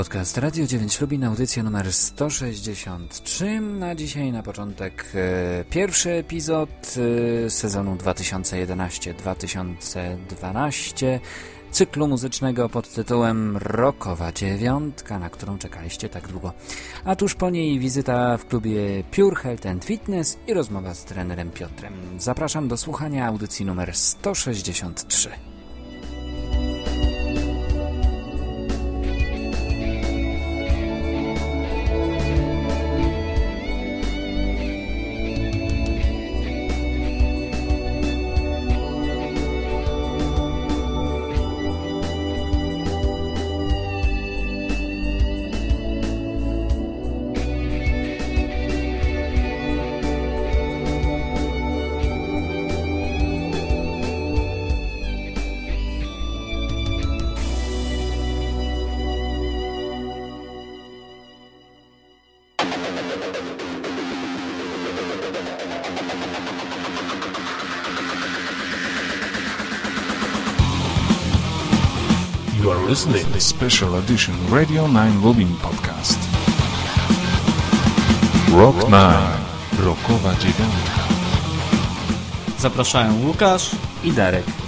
podcast Radio 9 Lubin, audycja numer 163. Na dzisiaj na początek e, pierwszy epizod e, sezonu 2011-2012 cyklu muzycznego pod tytułem Rokowa Dziewiątka, na którą czekaliście tak długo. A tuż po niej wizyta w klubie Pure Health and Fitness i rozmowa z trenerem Piotrem. Zapraszam do słuchania audycji numer 163. Listening to special edition Radio 9 Lubin podcast. Rock 9. Rockowa dziewiątka. Zapraszają Łukasz i Darek.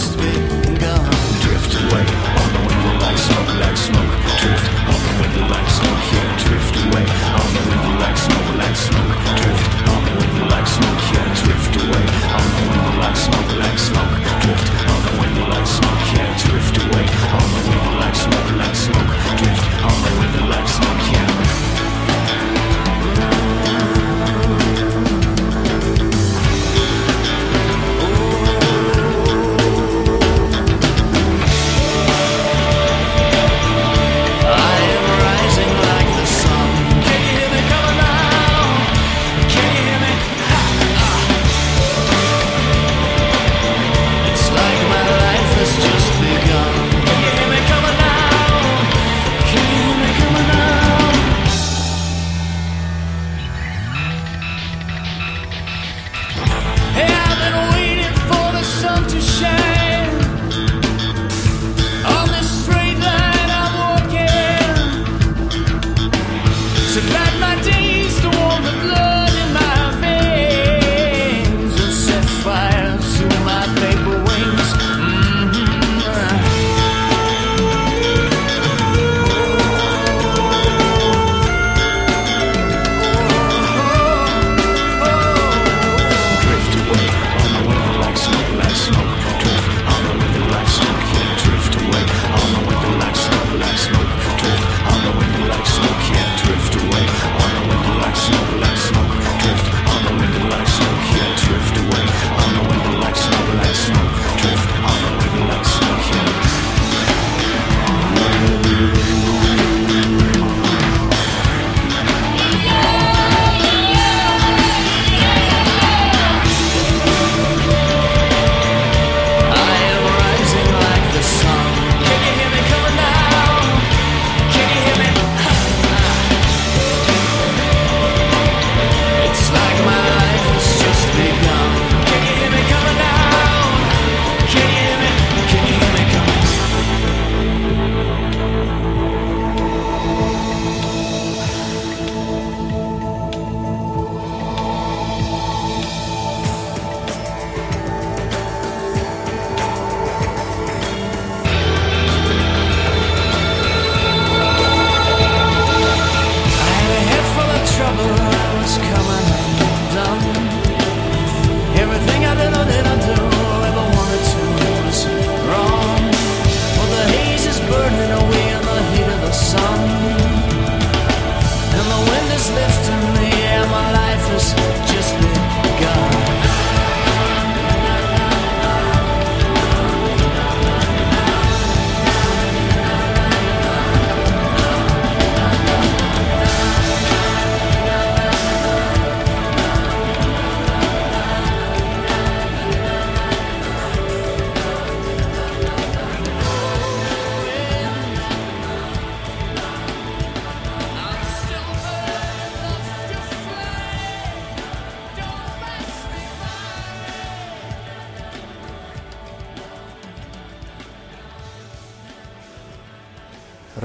just been gone. Drift away on the wind like smoke, like smoke. Drift on the wind like smoke here. Drift away on the wind like smoke, like smoke. Drift on the wind like smoke here. Drift away on the wind like smoke, like smoke. Drift.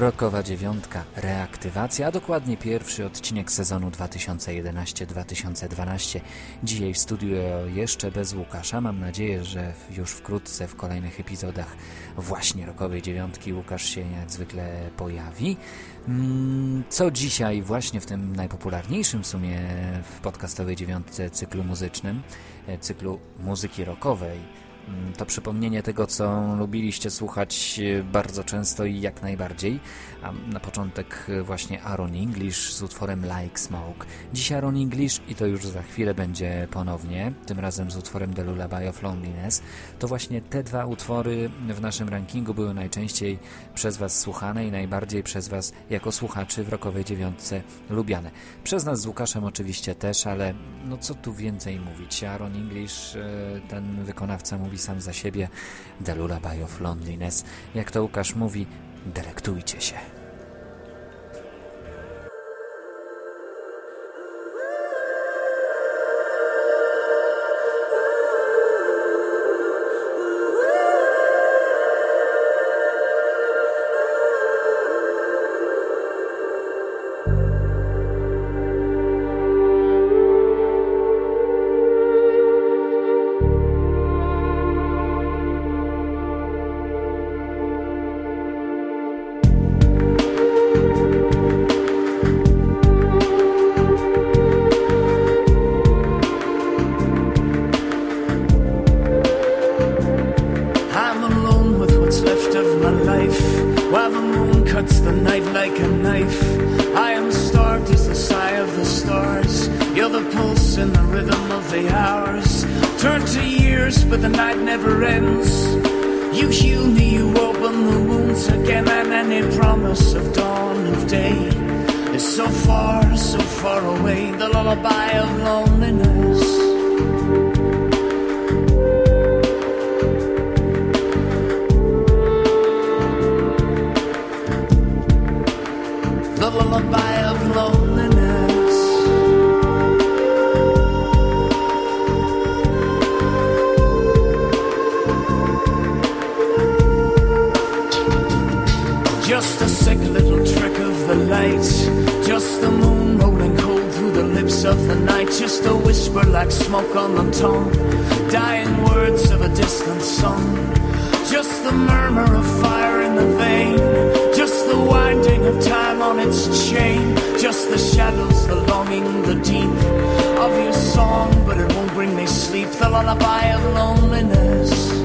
Rokowa dziewiątka, reaktywacja, a dokładnie pierwszy odcinek sezonu 2011-2012. Dzisiaj w studiu jeszcze bez Łukasza. Mam nadzieję, że już wkrótce w kolejnych epizodach właśnie Rokowej dziewiątki Łukasz się jak zwykle pojawi. Mm, co dzisiaj właśnie w tym najpopularniejszym w sumie w podcastowej dziewiątce cyklu muzycznym, e, cyklu muzyki rockowej, to przypomnienie tego, co lubiliście słuchać e, bardzo często i jak najbardziej. A na początek e, właśnie Aaron English z utworem Like Smoke. Dziś Aaron English i to już za chwilę będzie ponownie, tym razem z utworem The Lullaby of Loneliness. To właśnie te dwa utwory w naszym rankingu były najczęściej przez Was słuchane i najbardziej przez Was jako słuchaczy w rokowej dziewiątce lubiane. Przez nas z Łukaszem oczywiście też, ale no co tu więcej mówić. Aaron English, e, ten wykonawca mówi mówi sam za siebie The Lullaby of Loneliness. Jak to Łukasz mówi, delektujcie się. lullaby of loneliness. Just a sick little trick of the light, just the moon rolling cold through the lips of the night, just a whisper like smoke on the tongue, dying words of a distant song. Just the murmur of fire in the vein. Just the winding of time on its chain. Just the shadows, the longing, the deep of your song, but it won't bring me sleep. The lullaby of loneliness.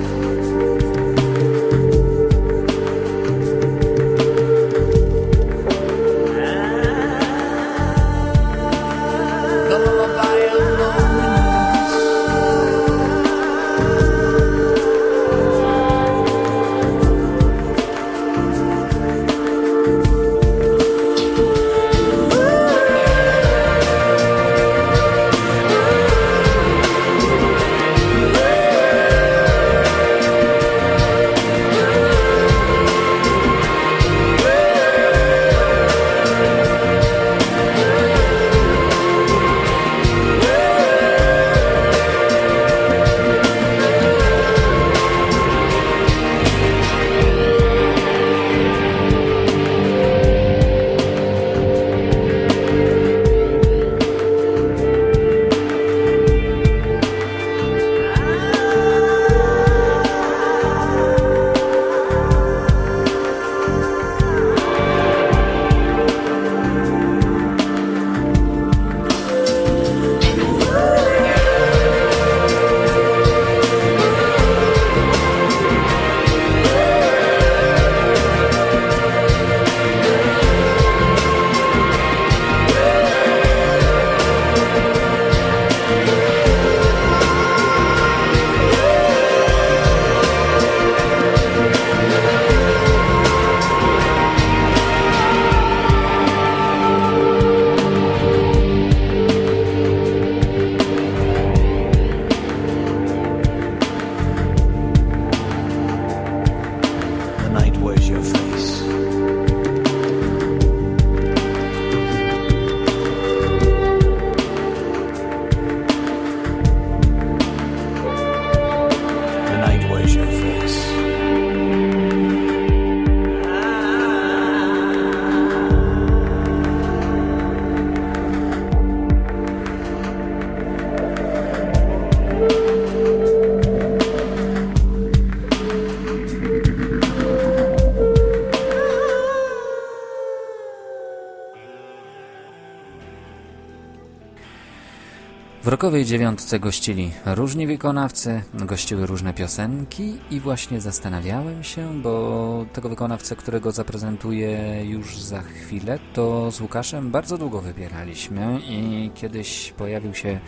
Rokowej dziewiątce gościli różni wykonawcy, gościły różne piosenki i właśnie zastanawiałem się, bo tego wykonawcę, którego zaprezentuję już za chwilę, to z Łukaszem bardzo długo wybieraliśmy i kiedyś pojawił się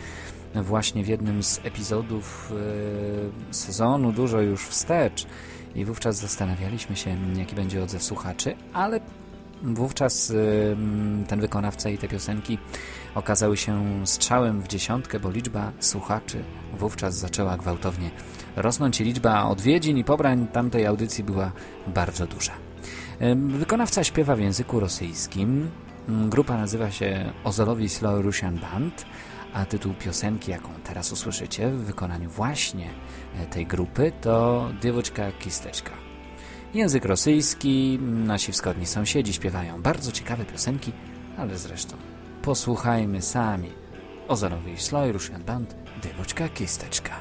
właśnie w jednym z epizodów e, sezonu, dużo już wstecz. I wówczas zastanawialiśmy się, jaki będzie odzew słuchaczy, ale wówczas e, ten wykonawca i te piosenki okazały się strzałem w dziesiątkę, bo liczba słuchaczy wówczas zaczęła gwałtownie rosnąć i liczba odwiedzin i pobrań tamtej audycji była bardzo duża. Wykonawca śpiewa w języku rosyjskim. Grupa nazywa się Ozolowi Slow Russian Band, a tytuł piosenki, jaką teraz usłyszycie w wykonaniu właśnie e, tej grupy to Diewoczka Kisteczka. Język rosyjski, nasi wschodni sąsiedzi śpiewają bardzo ciekawe piosenki, ale zresztą Posłuchajmy sami. Ozorowy Sloj, Russian Band, Dywoczka Kisteczka.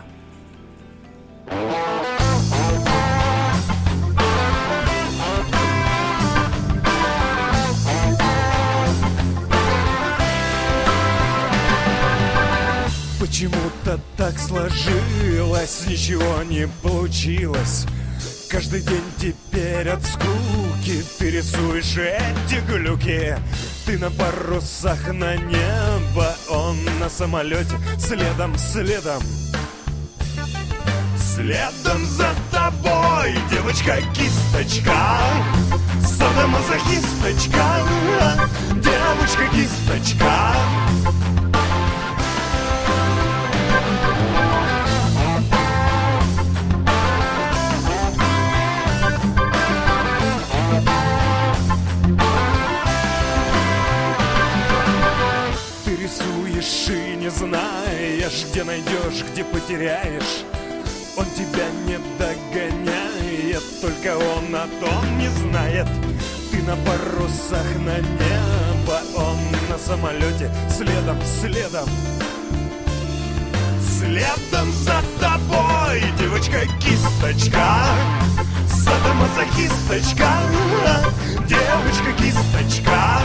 Почему-то так сложилось, ничего не получилось Каждый день теперь от скуки Ты рисуешь эти глюки. Ты на парусах на небо Он на самолете. Следом, следом. Следом за тобой Девочка-кисточка. Садомазохисточка Девочка-кисточка знаешь, где найдешь, где потеряешь. Он тебя не догоняет, только он о том не знает. Ты на парусах на небо, он на самолете. Следом, следом. Следом за тобой, девочка-кисточка. Садомазохисточка, девочка-кисточка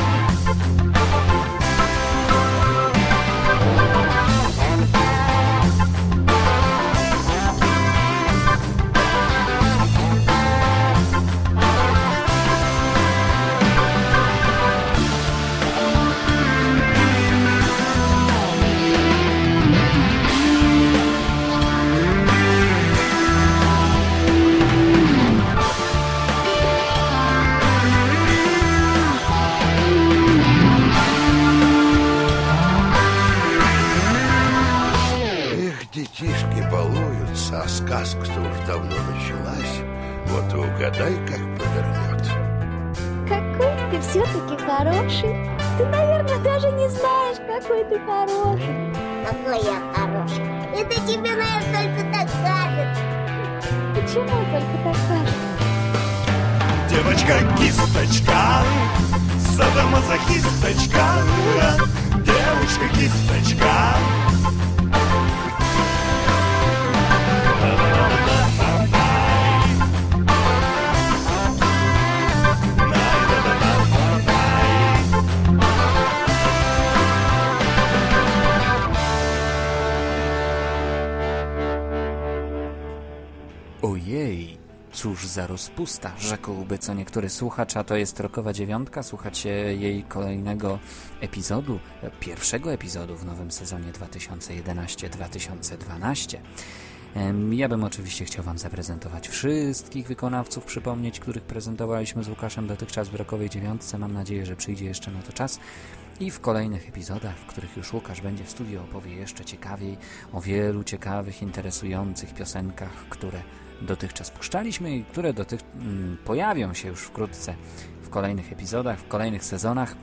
хороший. Ты, наверное, даже не знаешь, какой ты хороший. Какой я хороший. Это тебе, наверное, только так кажется. Почему только так кажется? Девочка-кисточка, садомазохисточка, девочка-кисточка. Cóż za rozpusta, rzekłby co niektóry słuchacz, a to jest rokowa dziewiątka. Słuchacie jej kolejnego epizodu, pierwszego epizodu w nowym sezonie 2011-2012. Ja bym oczywiście chciał Wam zaprezentować wszystkich wykonawców, przypomnieć, których prezentowaliśmy z Łukaszem dotychczas w rokowej dziewiątce. Mam nadzieję, że przyjdzie jeszcze na to czas. I w kolejnych epizodach, w których już Łukasz będzie w studio opowie jeszcze ciekawiej o wielu ciekawych, interesujących piosenkach, które dotychczas puszczaliśmy i które dotych mm, pojawią się już wkrótce w kolejnych epizodach, w kolejnych sezonach.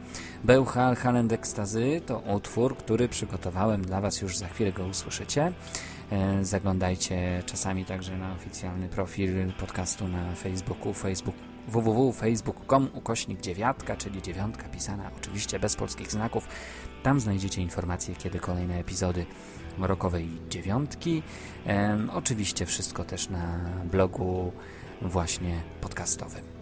Bełchal Halend Ekstazy to utwór, który przygotowałem dla Was, już za chwilę go usłyszycie. E, zaglądajcie czasami także na oficjalny profil podcastu na Facebooku, facebook www.facebook.com ukośnik dziewiatka, czyli dziewiątka pisana oczywiście bez polskich znaków. Tam znajdziecie informacje, kiedy kolejne epizody rokowej dziewiątki. oczywiście wszystko też na blogu właśnie podcastowym.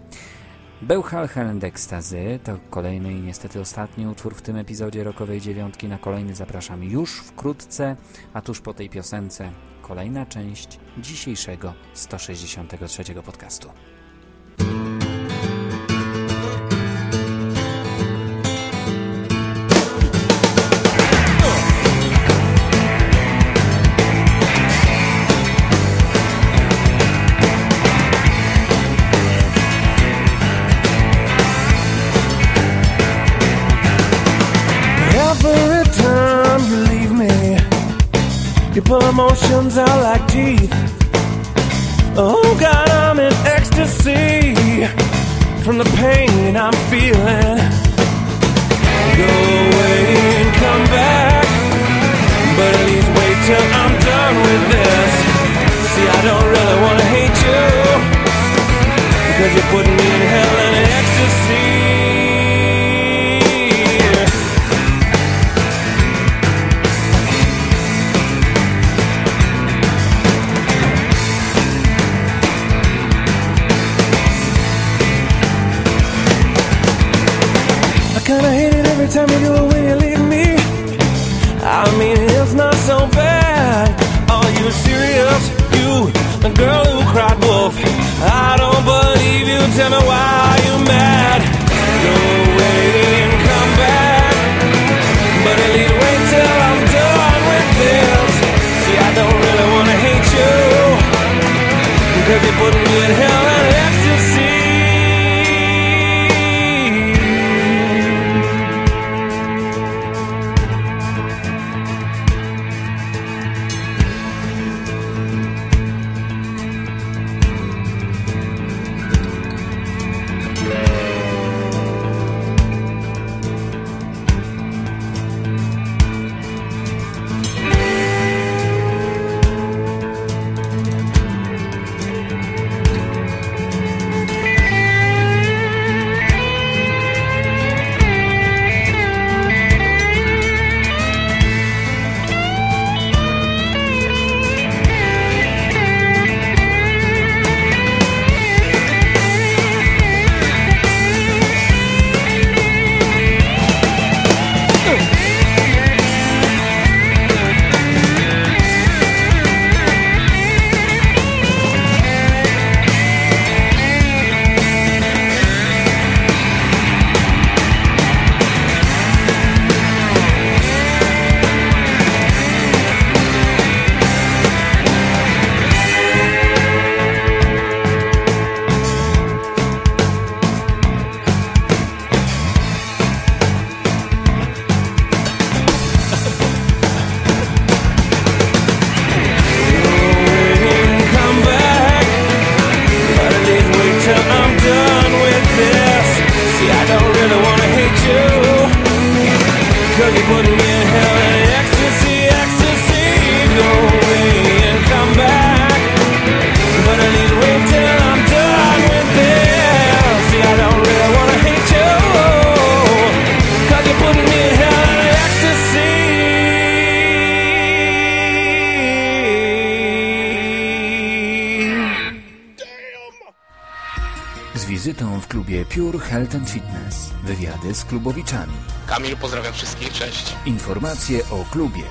Bełchalch and Ecstasy to kolejny i niestety ostatni utwór w tym epizodzie Rokowej Dziewiątki. Na kolejny zapraszam już wkrótce, a tuż po tej piosence kolejna część dzisiejszego 163 podcastu. Emotions are like teeth. Oh God, I'm in ecstasy from the pain I'm feeling. Go away and come back, but at least wait till I'm done with this. See, I don't really wanna hate you because you're putting me in hell and ecstasy. Klubowiczami. Kamil, pozdrawiam wszystkich, cześć. Informacje o klubie.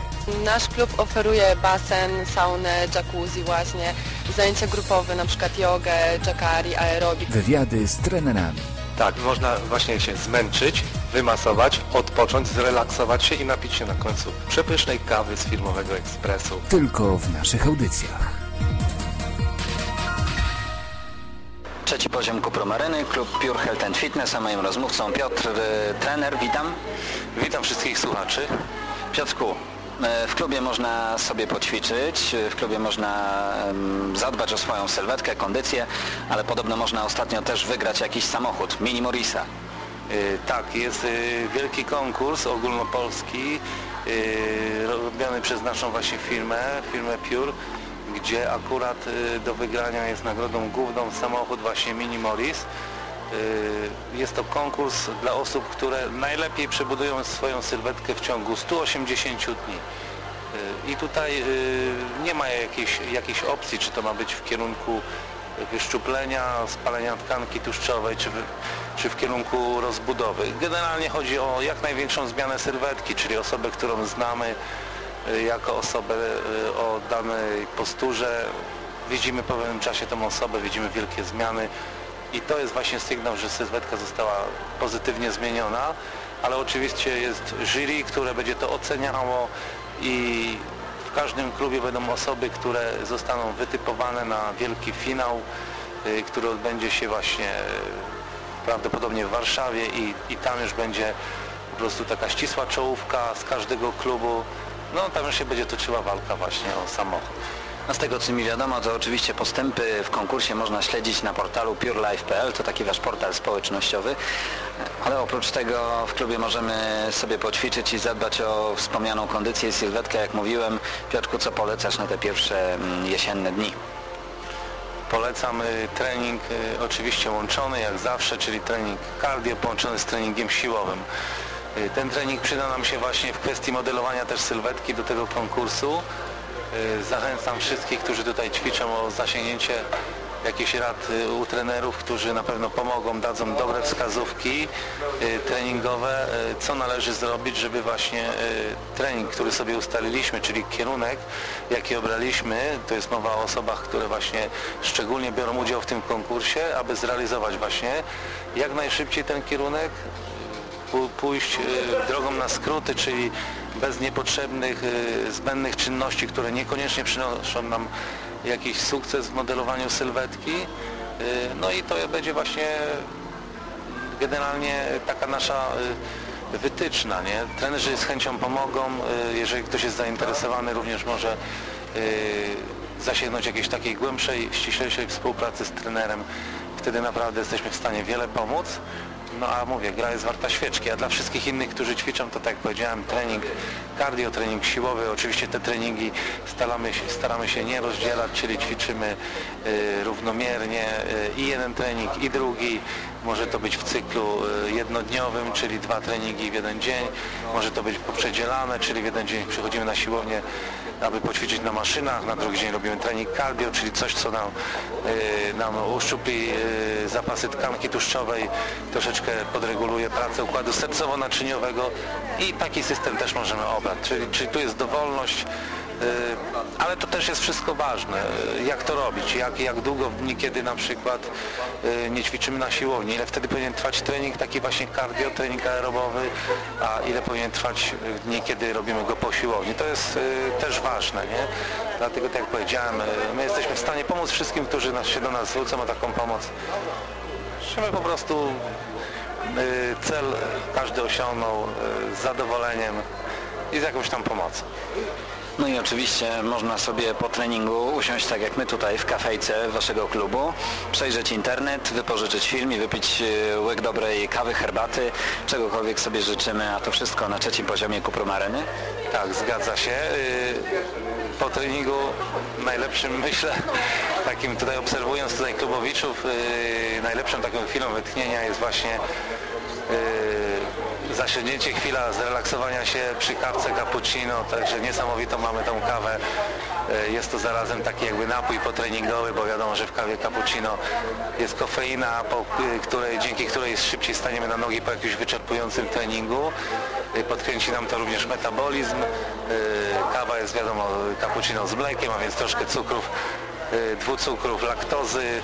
Nasz klub oferuje basen, saunę, jacuzzi właśnie, zajęcia grupowe, na przykład jogę, jacari, aerobik. Wywiady z trenerami. Tak, można właśnie się zmęczyć, wymasować, odpocząć, zrelaksować się i napić się na końcu przepysznej kawy z firmowego ekspresu. Tylko w naszych audycjach. Trzeci poziom Kupromaryny, klub Pure Health and Fitness, a moim rozmówcą Piotr, y, trener, witam. Witam wszystkich słuchaczy. Piotrku, y, w klubie można sobie poćwiczyć, y, w klubie można zadbać o swoją sylwetkę, kondycję, ale podobno można ostatnio też wygrać jakiś samochód, Mini Morisa. Tak, jest wielki konkurs ogólnopolski robiony przez naszą właśnie firmę, firmę Pure, gdzie akurat y, do wygrania jest nagrodą główną samochód właśnie Mini Morris. Y, Jest to konkurs dla osób, które najlepiej przebudują swoją sylwetkę w ciągu 180 dni. Y, I tutaj nie ma jakiejś, jakiejś opcji, czy to ma być w kierunku wyszczuplenia, spalenia tkanki tłuszczowej, czy w, czy w kierunku rozbudowy. Generalnie chodzi o jak największą zmianę sylwetki, czyli osobę, którą znamy jako osobę y, o danej posturze. Widzimy po pewnym czasie tą osobę, widzimy wielkie zmiany i to jest właśnie sygnał, że sylwetka została pozytywnie zmieniona, ale oczywiście jest jury, które będzie to oceniało i w każdym klubie będą osoby, które zostaną wytypowane na wielki finał, y, który odbędzie się właśnie y, prawdopodobnie w Warszawie i, i tam już będzie po prostu taka ścisła czołówka z każdego klubu. No tam już się będzie toczyła walka właśnie o samochód. No z tego co mi wiadomo, to oczywiście postępy w konkursie można śledzić na portalu purelife.pl, to taki wasz portal społecznościowy, ale oprócz tego w klubie możemy sobie poćwiczyć i zadbać o wspomnianą kondycję i sylwetkę, jak mówiłem. Piotrku, co polecasz na te pierwsze mm, jesienne dni? Polecam y, trening y, oczywiście łączony jak zawsze, czyli trening cardio połączony z treningiem siłowym. Y, Ten trening przyda nam się właśnie w kwestii modelowania też sylwetki do tego konkursu. Y, Zachęcam wszystkich, którzy tutaj ćwiczą o zasięgnięcie jakichś rad y, u trenerów, którzy na pewno pomogą, dadzą dobre wskazówki treningowe, co należy zrobić, żeby właśnie trening, który sobie ustaliliśmy, czyli kierunek, jaki obraliśmy, to jest mowa o osobach, które właśnie szczególnie biorą udział w tym konkursie, aby zrealizować właśnie jak najszybciej ten kierunek, pójść y, drogą na skróty, czyli bez niepotrzebnych, y, zbędnych czynności, które niekoniecznie przynoszą nam jakiś sukces w modelowaniu sylwetki. Y, No i to będzie właśnie generalnie taka nasza wytyczna, nie? Trenerzy z chęcią pomogą, jeżeli ktoś jest zainteresowany również może zasięgnąć jakiejś takiej głębszej, ściślejszej współpracy z trenerem. Wtedy naprawdę jesteśmy w stanie wiele pomóc. No a mówię, gra jest warta świeczki, a dla wszystkich innych, którzy ćwiczą, to tak jak powiedziałem, trening cardio, trening siłowy, oczywiście te treningi staramy się, staramy się nie rozdzielać, czyli ćwiczymy y, równomiernie y, i jeden trening, i drugi. Może to być w cyklu y, jednodniowym, czyli dwa treningi w jeden dzień. Może to być poprzedzielane, czyli w jeden dzień przychodzimy na siłownię, aby poćwiczyć na maszynach, na drugi dzień robimy trening cardio, czyli coś, co nam, y, nam uszczupli y, zapasy tkanki tłuszczowej, troszeczkę podreguluje pracę układu sercowo-naczyniowego i taki system też możemy obrać. Czyli, czyli tu jest dowolność, ale to też jest wszystko ważne, y, jak to robić, jak, jak długo kiedy na przykład y, nie ćwiczymy na siłowni, ile wtedy powinien trwać trening taki właśnie cardio, trening aerobowy, a ile powinien trwać dni, kiedy robimy go po siłowni. To jest y, też ważne, nie? Dlatego tak jak powiedziałem, y, my jesteśmy w stanie pomóc wszystkim, którzy nas, się do nas zwrócą o taką pomoc. Żeby po prostu y, cel każdy osiągnął y, z zadowoleniem i z jakąś tam pomocą. No i oczywiście można sobie po treningu usiąść tak jak my tutaj w kafejce waszego klubu, przejrzeć internet, wypożyczyć film i wypić e, łyk dobrej kawy, herbaty, czegokolwiek sobie życzymy, a to wszystko na trzecim poziomie Kuprum Areny. Tak, zgadza się. Y, Po treningu najlepszym myślę, takim tutaj obserwując tutaj klubowiczów, y, najlepszą taką chwilą wytchnienia jest właśnie zasięgnięcie chwila zrelaksowania się przy kawce cappuccino, także niesamowitą mamy tą kawę. Y, Jest to zarazem taki jakby napój potreningowy, bo wiadomo, że w kawie cappuccino jest kofeina, po y, której, dzięki której szybciej staniemy na nogi po jakimś wyczerpującym treningu. Y, Podkręci nam to również metabolizm. Kawa jest wiadomo cappuccino z mlekiem, a więc troszkę cukrów dwucukrów, laktozy,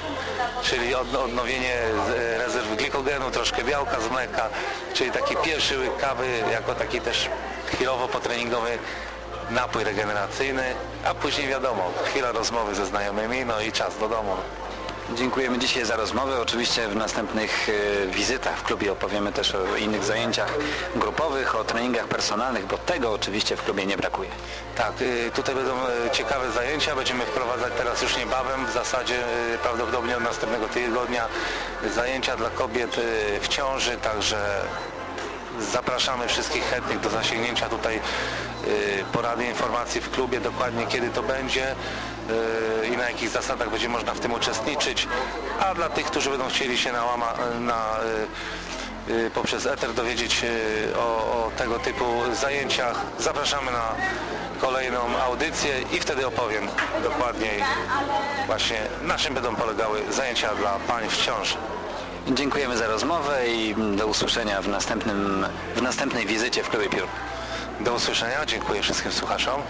czyli od, odnowienie z- rezerw glikogenu, troszkę białka z mleka, czyli taki pierwszy łyk kawy jako taki też chwilowo potreningowy napój regeneracyjny, a później wiadomo, chwila rozmowy ze znajomymi, no i czas do domu. Dziękujemy dzisiaj za rozmowę. Oczywiście w następnych e, wizytach w klubie opowiemy też o innych zajęciach grupowych, o treningach personalnych, bo tego oczywiście w klubie nie brakuje. Tak, y, tutaj będą y, ciekawe zajęcia, będziemy wprowadzać teraz już niebawem, w zasadzie prawdopodobnie od następnego tygodnia zajęcia dla kobiet w ciąży, także zapraszamy wszystkich chętnych do zasięgnięcia tutaj porady, informacji w klubie, dokładnie kiedy to będzie i na jakich zasadach będzie można w tym uczestniczyć, a dla tych, którzy będą chcieli się na, łama, na y, y, poprzez eter dowiedzieć o, o tego typu zajęciach. Zapraszamy na kolejną audycję i wtedy opowiem dokładniej właśnie na czym będą polegały zajęcia dla pań w ciąży. Dziękujemy za rozmowę i do usłyszenia w, następnym, w następnej wizycie w Klubie Piór. Do usłyszenia, dziękuję wszystkim słuchaczom.